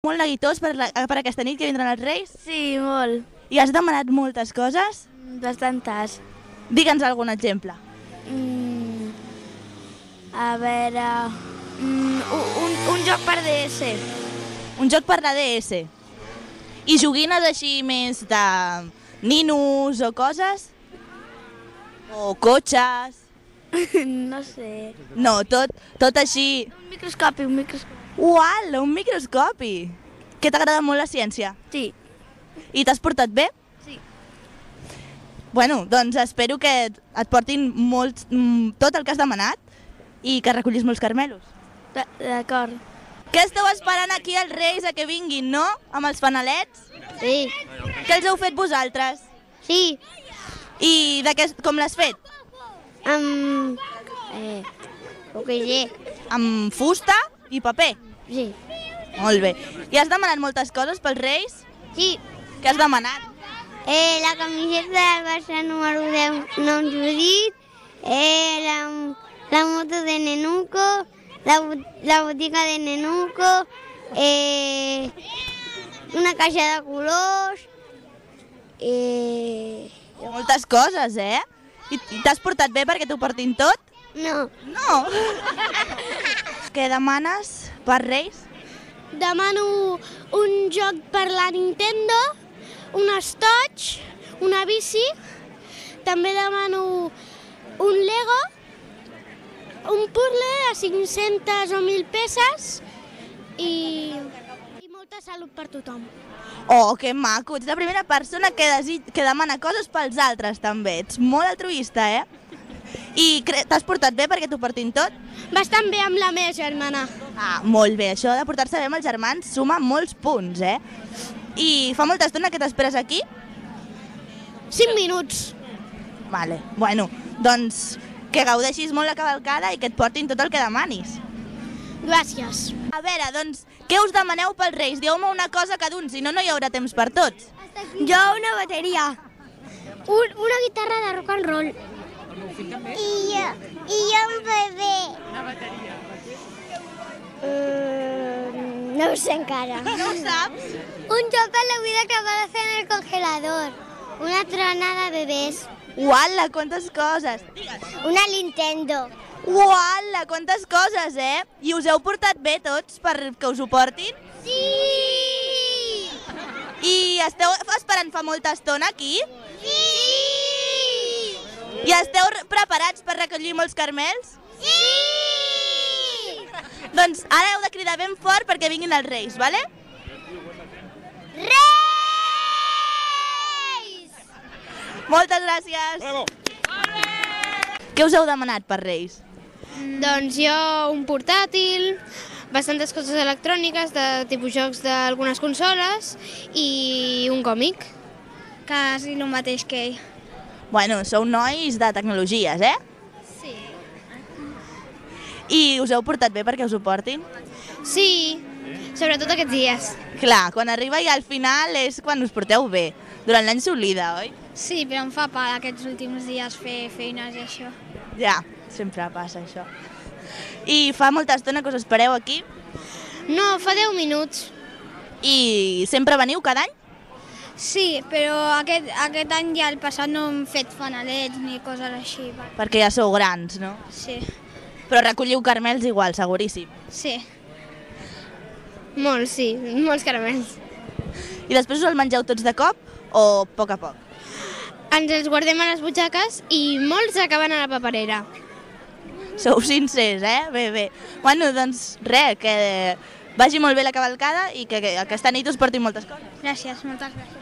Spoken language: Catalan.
molt neguitós per, la, per aquesta nit que vindran els Reis? Sí, molt. I has demanat moltes coses? Bastantes. Digue'ns algun exemple. Mm, a veure... Mm, un, un, un joc per DS. Un joc per la DS. I joguines així més de ninos o coses? O cotxes? no sé. No, tot, tot així... Un microscopi, un microscopi. Uala, un microscopi! Que t'agrada molt la ciència? Sí. I t'has portat bé? Sí. Bueno, doncs espero que et portin molt, mm, tot el que has demanat i que recollis molts carmelos. D'acord. Què esteu esperant aquí els Reis a que vinguin, no? Amb els fanalets? Sí. Què els heu fet vosaltres? Sí. I de què, com l'has fet? Um, eh, que sé. Amb fusta i paper? Sí. Molt bé. I has demanat moltes coses pels Reis? Sí. Què has demanat? Eh, la camiseta del Barça número 10, nom Judit, eh, la, la moto de Nenuco, la, la botiga de Nenuco, eh, una caixa de colors, eh, Moltes coses, eh? I, i t'has portat bé perquè t'ho portin tot? no. No. Què demanes per Reis? Demano un joc per la Nintendo, un estoig, una bici, també demano un Lego, un puzzle de 500 o 1.000 peces i, i molta salut per tothom. Oh, que maco. Ets la primera persona que, desig... que demana coses pels altres, també. Ets molt altruista, eh? I t'has portat bé perquè t'ho portin tot? Bastant bé amb la meva germana. Ah, molt bé. Això de portar-se bé amb els germans suma molts punts, eh? I fa molta estona que t'esperes aquí? 5 minuts. Vale. Bueno, doncs que gaudeixis molt la cavalcada i que et portin tot el que demanis. Gràcies. A veure, doncs, què us demaneu pels Reis? Dieu-me una cosa cada un, si no, no hi haurà temps per tots. Jo una bateria. Un, una guitarra de rock and roll. I jo, i jo un bebè. Una bateria. Mm, no ho sé encara. No ho saps? Un joc a la vida que va fer en el congelador. Una trona de bebès. Uala, quantes coses! Una Nintendo. Uala, quantes coses, eh? I us heu portat bé tots per que us ho portin? Sí! I esteu esperant fa molta estona aquí? Sí! I esteu re- preparats per recollir molts carmels? Sí! Doncs ara heu de cridar ben fort perquè vinguin els Reis, vale? Reis! Moltes gràcies! Bravo! Què us heu demanat per Reis? Doncs jo un portàtil, bastantes coses electròniques de tipus jocs d'algunes consoles i un còmic. Quasi el mateix que ell. Bueno, sou nois de tecnologies, eh? Sí. I us heu portat bé perquè us ho portin? Sí, sobretot aquests dies. Clar, quan arriba ja al final és quan us porteu bé. Durant l'any s'oblida, oi? Sí, però em fa por aquests últims dies fer feines i això. Ja, sempre passa això. I fa molta estona que us espereu aquí? No, fa 10 minuts. I sempre veniu cada any? Sí, però aquest, aquest any ja el passat no hem fet fanalets ni coses així. Perquè ja sou grans, no? Sí, Però recolliu carmels igual, seguríssim. sí. Molts, sí, molts caramels. I després us el mengeu tots de cop o a poc a poc? Ens els guardem a les butxaques i molts acaben a la paperera. Sou sincers, eh? Bé, bé. Bueno, doncs res, que vagi molt bé la cavalcada i que, que aquesta nit us portin moltes coses. Gràcies, moltes gràcies.